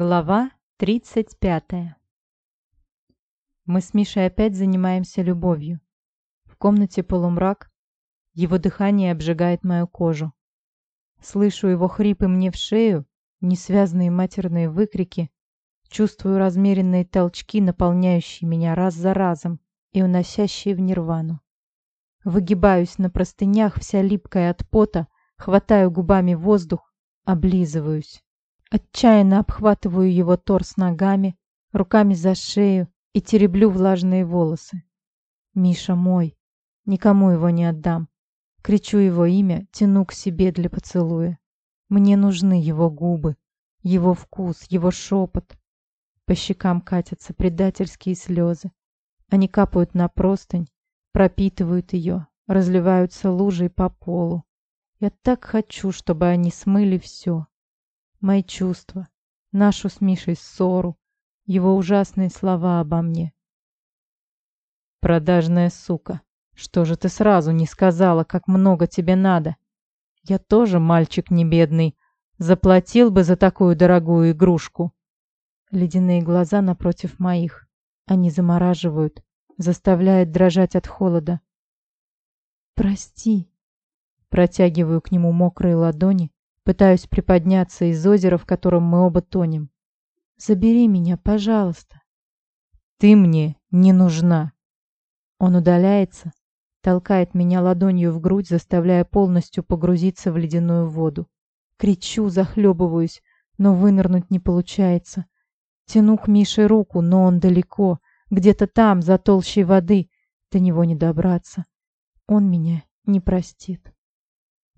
Глава 35 Мы с Мишей опять занимаемся любовью. В комнате полумрак, его дыхание обжигает мою кожу. Слышу его хрипы мне в шею, несвязные матерные выкрики, чувствую размеренные толчки, наполняющие меня раз за разом и уносящие в нирвану. Выгибаюсь на простынях, вся липкая от пота, хватаю губами воздух, облизываюсь. Отчаянно обхватываю его торс ногами, руками за шею и тереблю влажные волосы. Миша мой, никому его не отдам. Кричу его имя, тяну к себе для поцелуя. Мне нужны его губы, его вкус, его шепот. По щекам катятся предательские слезы. Они капают на простынь, пропитывают ее, разливаются лужей по полу. Я так хочу, чтобы они смыли все, мои чувства, нашу с Мишей ссору, его ужасные слова обо мне. «Продажная сука, что же ты сразу не сказала, как много тебе надо? Я тоже мальчик не бедный, заплатил бы за такую дорогую игрушку». Ледяные глаза напротив моих, они замораживают, заставляют дрожать от холода. «Прости», протягиваю к нему мокрые ладони, Пытаюсь приподняться из озера, в котором мы оба тонем. Забери меня, пожалуйста. Ты мне не нужна. Он удаляется, толкает меня ладонью в грудь, заставляя полностью погрузиться в ледяную воду. Кричу, захлебываюсь, но вынырнуть не получается. Тяну к Мише руку, но он далеко, где-то там, за толщей воды. До него не добраться. Он меня не простит.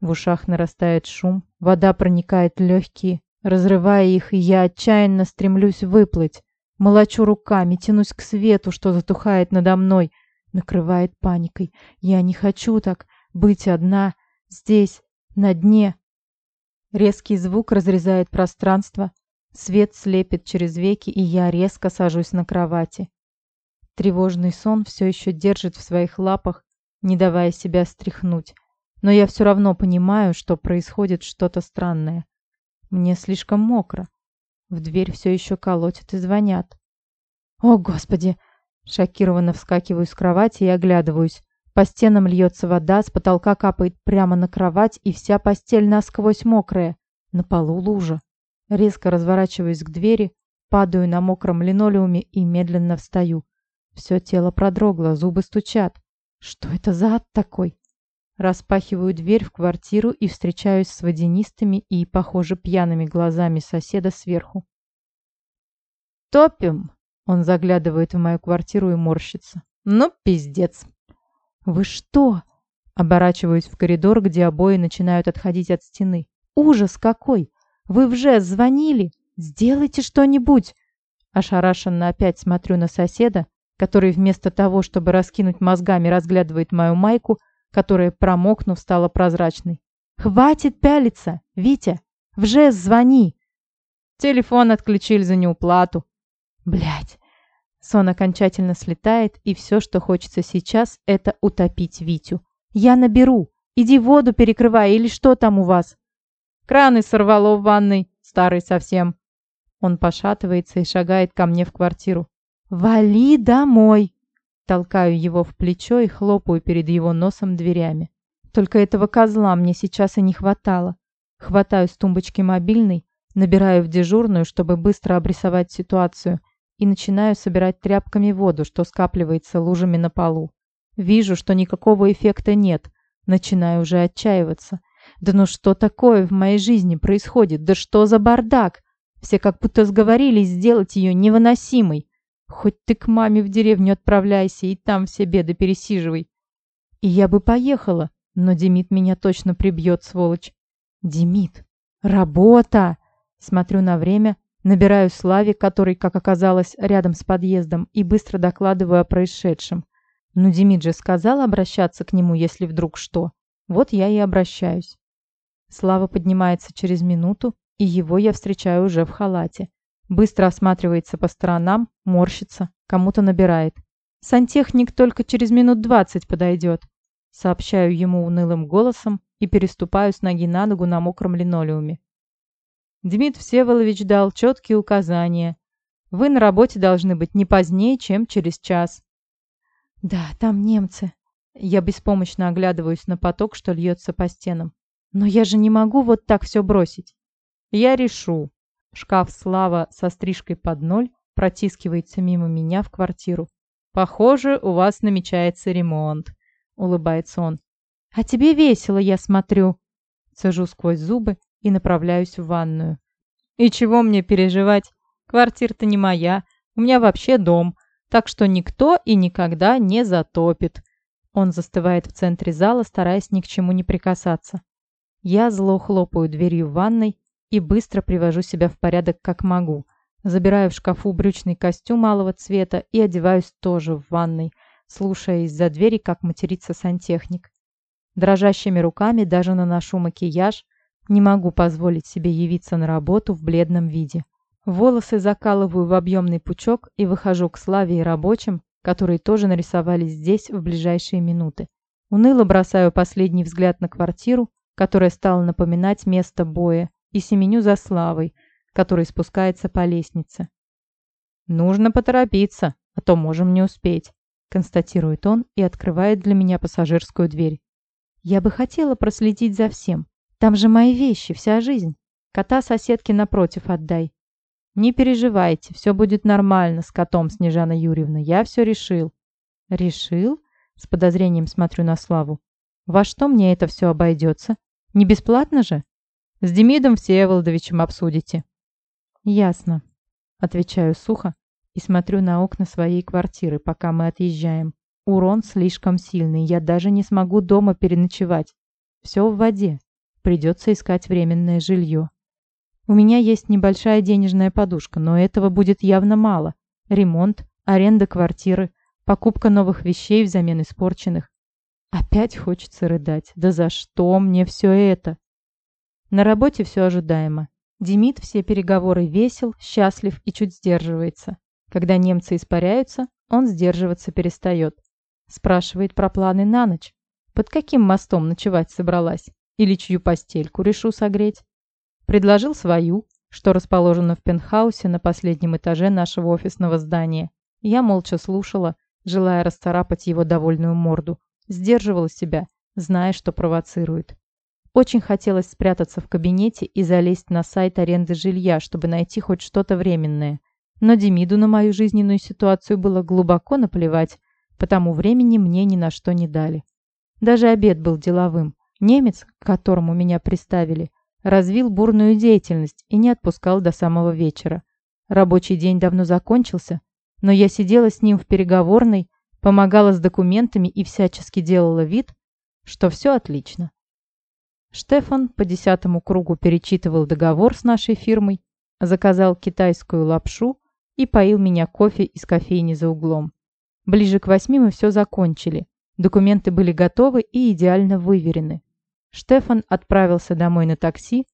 В ушах нарастает шум, вода проникает в легкие, разрывая их, и я отчаянно стремлюсь выплыть. Молочу руками, тянусь к свету, что затухает надо мной, накрывает паникой. Я не хочу так быть одна, здесь, на дне. Резкий звук разрезает пространство, свет слепит через веки, и я резко сажусь на кровати. Тревожный сон все еще держит в своих лапах, не давая себя стряхнуть. Но я все равно понимаю, что происходит что-то странное. Мне слишком мокро. В дверь все еще колотят и звонят. «О, Господи!» Шокированно вскакиваю с кровати и оглядываюсь. По стенам льется вода, с потолка капает прямо на кровать, и вся постель насквозь мокрая. На полу лужа. Резко разворачиваюсь к двери, падаю на мокром линолеуме и медленно встаю. Все тело продрогло, зубы стучат. Что это за ад такой? Распахиваю дверь в квартиру и встречаюсь с водянистыми и, похоже, пьяными глазами соседа сверху. «Топим!» Он заглядывает в мою квартиру и морщится. «Ну, пиздец!» «Вы что?» Оборачиваюсь в коридор, где обои начинают отходить от стены. «Ужас какой! Вы в ЖЭС звонили? Сделайте что-нибудь!» Ошарашенно опять смотрю на соседа, который вместо того, чтобы раскинуть мозгами, разглядывает мою майку, которая, промокнув, стала прозрачной. «Хватит пялиться! Витя! В ЖЭС звони!» Телефон отключили за неуплату. Блять. Сон окончательно слетает, и все, что хочется сейчас, это утопить Витю. «Я наберу! Иди воду перекрывай, или что там у вас?» «Краны сорвало в ванной, старый совсем». Он пошатывается и шагает ко мне в квартиру. «Вали домой!» Толкаю его в плечо и хлопаю перед его носом дверями. Только этого козла мне сейчас и не хватало. Хватаю с тумбочки мобильный, набираю в дежурную, чтобы быстро обрисовать ситуацию, и начинаю собирать тряпками воду, что скапливается лужами на полу. Вижу, что никакого эффекта нет. Начинаю уже отчаиваться. Да ну что такое в моей жизни происходит? Да что за бардак? Все как будто сговорились сделать ее невыносимой. Хоть ты к маме в деревню отправляйся и там все беды пересиживай. И я бы поехала, но Демид меня точно прибьет, сволочь. Демид, работа! Смотрю на время, набираю Славе, который, как оказалось, рядом с подъездом, и быстро докладываю о происшедшем. Ну, Демид же сказал обращаться к нему, если вдруг что. Вот я и обращаюсь. Слава поднимается через минуту, и его я встречаю уже в халате. Быстро осматривается по сторонам, морщится, кому-то набирает. «Сантехник только через минут двадцать подойдет», сообщаю ему унылым голосом и переступаю с ноги на ногу на мокром линолеуме. Дмит Всеволодович дал четкие указания. Вы на работе должны быть не позднее, чем через час. Да, там немцы. Я беспомощно оглядываюсь на поток, что льется по стенам. Но я же не могу вот так все бросить. Я решу. Шкаф Слава со стрижкой под ноль протискивается мимо меня в квартиру. Похоже, у вас намечается ремонт, улыбается он. А тебе весело, я смотрю. Сажу сквозь зубы и направляюсь в ванную. И чего мне переживать? Квартира-то не моя, у меня вообще дом, так что никто и никогда не затопит. Он застывает в центре зала, стараясь ни к чему не прикасаться. Я зло хлопаю дверью в ванной и быстро привожу себя в порядок как могу. Забираю в шкафу брючный костюм малого цвета и одеваюсь тоже в ванной, слушая из-за двери, как матерится сантехник. Дрожащими руками даже наношу макияж, не могу позволить себе явиться на работу в бледном виде. Волосы закалываю в объемный пучок и выхожу к Славе и рабочим, которые тоже нарисовались здесь в ближайшие минуты. Уныло бросаю последний взгляд на квартиру, которая стала напоминать место боя, и семеню за Славой, который спускается по лестнице. «Нужно поторопиться, а то можем не успеть», констатирует он и открывает для меня пассажирскую дверь. «Я бы хотела проследить за всем, там же мои вещи, вся жизнь. Кота соседке напротив отдай. Не переживайте, все будет нормально с котом, Снежана Юрьевна. Я все решил. Решил? С подозрением смотрю на Славу. Во что мне это все обойдется? Не бесплатно же? С Демидом Всеволодовичем обсудите. Ясно. Отвечаю сухо и смотрю на окна своей квартиры, пока мы отъезжаем. Урон слишком сильный, я даже не смогу дома переночевать. Все в воде. Придется искать временное жилье. У меня есть небольшая денежная подушка, но этого будет явно мало. Ремонт, аренда квартиры, покупка новых вещей взамен испорченных. Опять хочется рыдать. Да за что мне все это? На работе все ожидаемо. Демид все переговоры весел, счастлив и чуть сдерживается. Когда немцы испаряются, он сдерживаться перестает. Спрашивает про планы на ночь. Под каким мостом ночевать собралась? Или чью постельку решу согреть? Предложил свою, что расположена в пентхаусе на последнем этаже нашего офисного здания. Я молча слушала, желая расцарапать его довольную морду. Сдерживала себя, зная, что провоцирует. Очень хотелось спрятаться в кабинете и залезть на сайт аренды жилья, чтобы найти хоть что-то временное. Но Демиду на мою жизненную ситуацию было глубоко наплевать, потому времени мне ни на что не дали. Даже обед был деловым. Немец, к которому меня приставили, развил бурную деятельность и не отпускал до самого вечера. Рабочий день давно закончился, но я сидела с ним в переговорной, помогала с документами и всячески делала вид, что все отлично. Штефан по десятому кругу перечитывал договор с нашей фирмой, заказал китайскую лапшу и поил меня кофе из кофейни за углом. Ближе к восьми мы все закончили. Документы были готовы и идеально выверены. Штефан отправился домой на такси,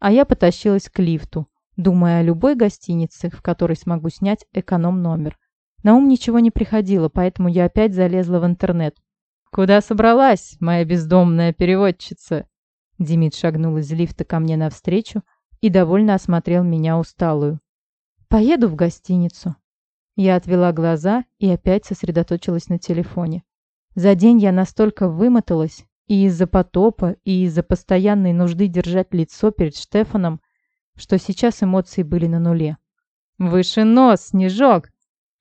а я потащилась к лифту, думая о любой гостинице, в которой смогу снять эконом-номер. На ум ничего не приходило, поэтому я опять залезла в интернет. «Куда собралась, моя бездомная переводчица?» Демид шагнул из лифта ко мне навстречу и довольно осмотрел меня усталую. «Поеду в гостиницу». Я отвела глаза и опять сосредоточилась на телефоне. За день я настолько вымоталась, и из-за потопа, и из-за постоянной нужды держать лицо перед Штефаном, что сейчас эмоции были на нуле. «Выше нос, Снежок!»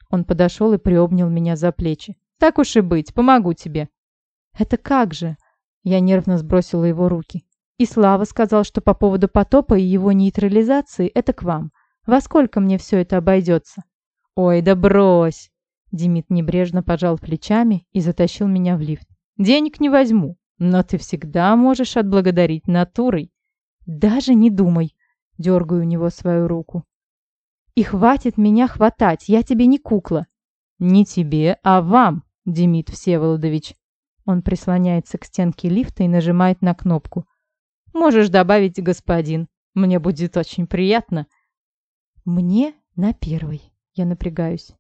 Он подошел и приобнял меня за плечи. «Так уж и быть, помогу тебе». «Это как же?» Я нервно сбросила его руки. «И Слава сказал, что по поводу потопа и его нейтрализации это к вам. Во сколько мне все это обойдется?» «Ой, да брось!» Демид небрежно пожал плечами и затащил меня в лифт. «Денег не возьму. Но ты всегда можешь отблагодарить натурой. Даже не думай. Дергаю у него свою руку. И хватит меня хватать, я тебе не кукла. Не тебе, а вам, Демид Всеволодович. Он прислоняется к стенке лифта и нажимает на кнопку. Можешь добавить господин. Мне будет очень приятно. Мне на первый. Я напрягаюсь.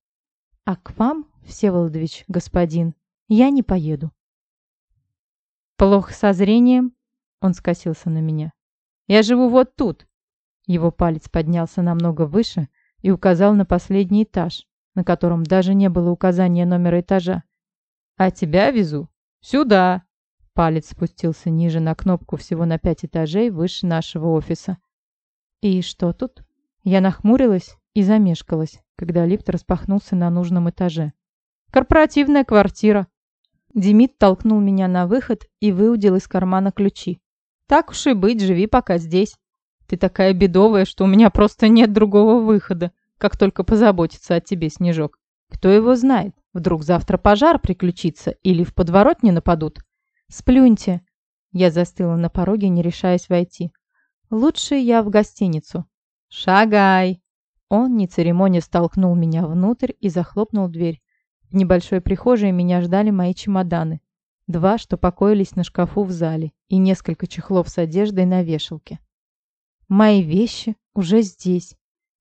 А к вам, Всеволодович, господин, я не поеду. «Плохо со зрением?» Он скосился на меня. «Я живу вот тут». Его палец поднялся намного выше и указал на последний этаж, на котором даже не было указания номера этажа. «А тебя везу сюда!» Палец спустился ниже на кнопку всего на пять этажей выше нашего офиса. «И что тут?» Я нахмурилась и замешкалась, когда лифт распахнулся на нужном этаже. «Корпоративная квартира!» Демид толкнул меня на выход и выудил из кармана ключи. «Так уж и быть, живи пока здесь. Ты такая бедовая, что у меня просто нет другого выхода, как только позаботиться о тебе, Снежок. Кто его знает, вдруг завтра пожар приключится или в подворотне нападут. Сплюньте!» Я застыла на пороге, не решаясь войти. «Лучше я в гостиницу». «Шагай!» Он, не церемония, столкнул меня внутрь и захлопнул дверь. В небольшой прихожей меня ждали мои чемоданы. Два, что покоились на шкафу в зале, и несколько чехлов с одеждой на вешалке. Мои вещи уже здесь.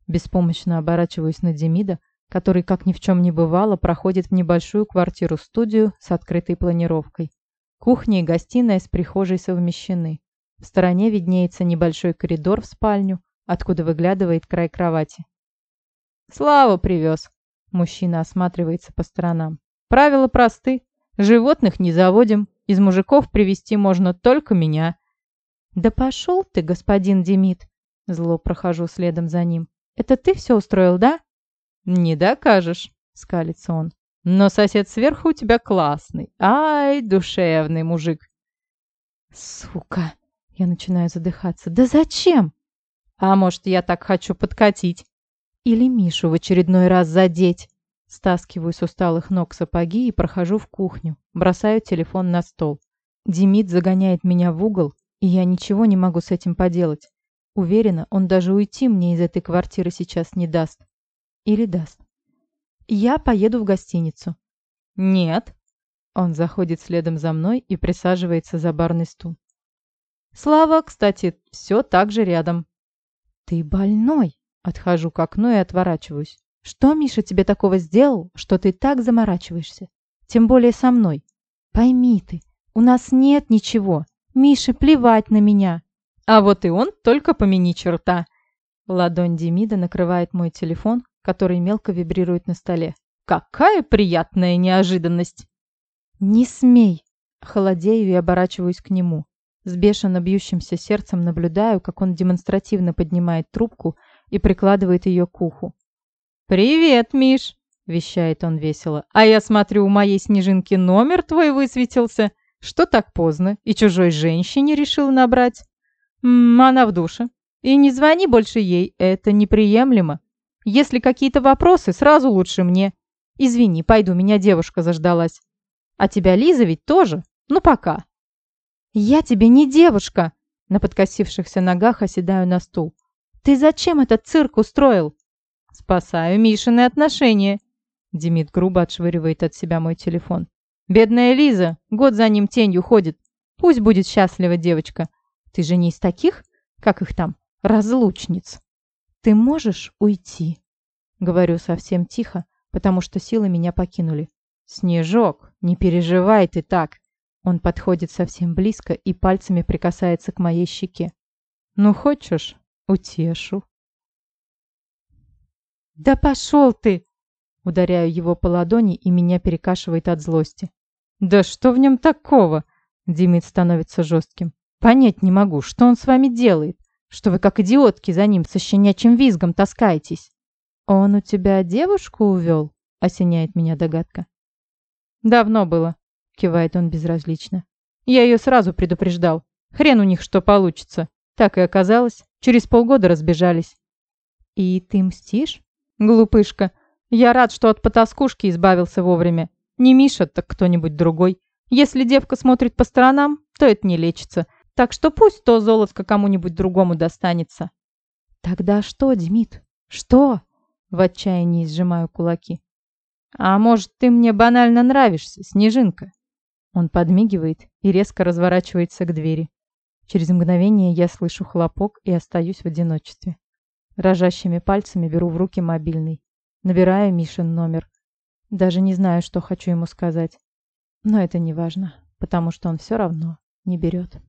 Беспомощно оборачиваюсь на Демида, который, как ни в чем не бывало, проходит в небольшую квартиру-студию с открытой планировкой. Кухня и гостиная с прихожей совмещены. В стороне виднеется небольшой коридор в спальню, откуда выглядывает край кровати. «Слава привез!» Мужчина осматривается по сторонам. «Правила просты. Животных не заводим. Из мужиков привести можно только меня». «Да пошел ты, господин Демид!» Зло прохожу следом за ним. «Это ты все устроил, да?» «Не докажешь», — скалится он. «Но сосед сверху у тебя классный. Ай, душевный мужик!» «Сука!» Я начинаю задыхаться. «Да зачем?» «А может, я так хочу подкатить?» Или Мишу в очередной раз задеть. Стаскиваю с усталых ног сапоги и прохожу в кухню. Бросаю телефон на стол. Демид загоняет меня в угол, и я ничего не могу с этим поделать. Уверена, он даже уйти мне из этой квартиры сейчас не даст. Или даст. Я поеду в гостиницу. Нет. Он заходит следом за мной и присаживается за барный стул. Слава, кстати, все так же рядом. Ты больной. Отхожу к окну и отворачиваюсь. Что Миша тебе такого сделал, что ты так заморачиваешься? Тем более со мной. Пойми ты, у нас нет ничего. Мише плевать на меня. А вот и он только помяни черта. Ладонь Демида накрывает мой телефон, который мелко вибрирует на столе. Какая приятная неожиданность! Не смей! Холодею и оборачиваюсь к нему. С бешено бьющимся сердцем наблюдаю, как он демонстративно поднимает трубку и прикладывает ее к уху. «Привет, Миш!» – вещает он весело. «А я смотрю, у моей снежинки номер твой высветился. Что так поздно? И чужой женщине решил набрать?» М -м, «Она в душе. И не звони больше ей, это неприемлемо. Если какие-то вопросы, сразу лучше мне. Извини, пойду, меня девушка заждалась. А тебя Лиза ведь тоже? Ну, пока». «Я тебе не девушка!» На подкосившихся ногах оседаю на стул. «Ты зачем этот цирк устроил?» «Спасаю Мишины отношения». Демид грубо отшвыривает от себя мой телефон. «Бедная Лиза, год за ним тенью ходит. Пусть будет счастлива девочка. Ты же не из таких, как их там, разлучниц. Ты можешь уйти?» Говорю совсем тихо, потому что силы меня покинули. «Снежок, не переживай ты так!» Он подходит совсем близко и пальцами прикасается к моей щеке. «Ну, хочешь, утешу. «Да пошел ты!» Ударяю его по ладони, и меня перекашивает от злости. «Да что в нем такого?» Димит становится жестким. «Понять не могу, что он с вами делает? Что вы как идиотки за ним со щенячьим визгом таскаетесь?» «Он у тебя девушку увел?» Осеняет меня догадка. «Давно было», кивает он безразлично. «Я ее сразу предупреждал. Хрен у них что получится. Так и оказалось. Через полгода разбежались. И ты мстишь? Глупышка. Я рад, что от потаскушки избавился вовремя. Не Миша, так кто-нибудь другой. Если девка смотрит по сторонам, то это не лечится. Так что пусть то золотко кому-нибудь другому достанется. Тогда что, Демид? Что? В отчаянии сжимаю кулаки. А может, ты мне банально нравишься, Снежинка? Он подмигивает и резко разворачивается к двери. Через мгновение я слышу хлопок и остаюсь в одиночестве. Дрожащими пальцами беру в руки мобильный. Набираю Мишин номер. Даже не знаю, что хочу ему сказать. Но это не важно, потому что он все равно не берет.